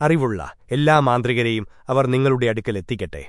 അറിവുള്ള എല്ലാ മാന്ത്രികരെയും അവർ നിങ്ങളുടെ അടുക്കൽ എത്തിക്കട്ടെ